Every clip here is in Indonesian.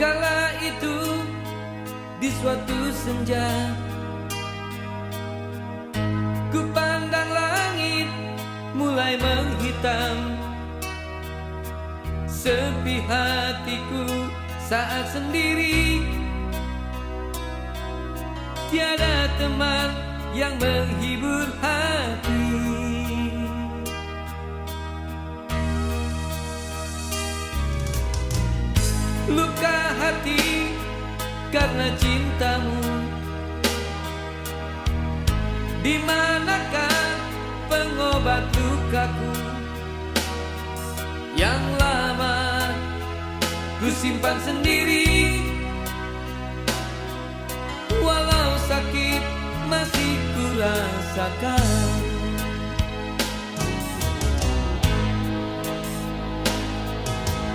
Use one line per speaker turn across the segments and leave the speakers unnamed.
Kala itu di suatu senja. Ku pandang langit mulai menghitam. Sepi hatiku saat sendiri. Tiada teman yang menghibur hati. Luka hati karena cintamu. Di manakah pengobat lukaku Yang lama ku simpan sendiri. Walau sakit masih ku rasakan.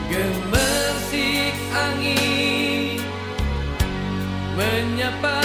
Gemersik angin Menyapa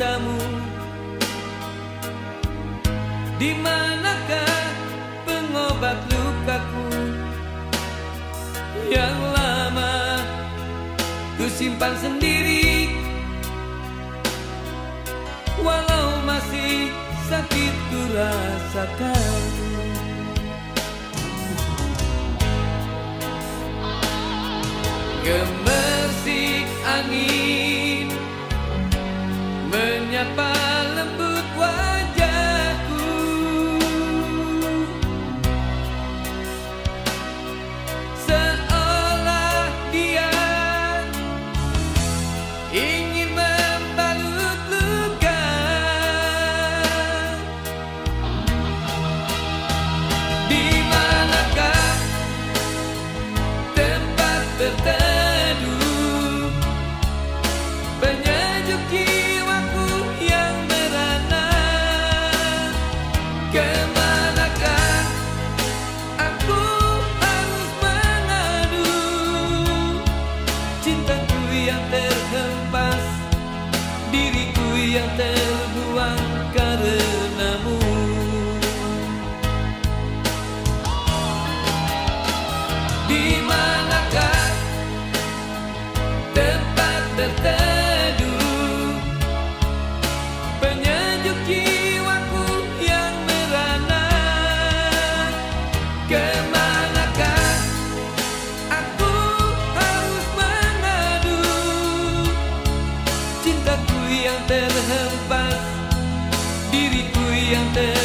cintamu. Di manakah pengobat lukaku Yang lama ku simpan sendiri? Walau masih sakit ku rasakan. Gemersik Menyapa lembut wajahku? Seolah dia Ingin membalut luka. Di manakah tempat berteduh? Penyejuk jiwaku karenamu. Di manakah tempat berteduh Cintaku yang terhempas Diriku yang terbuang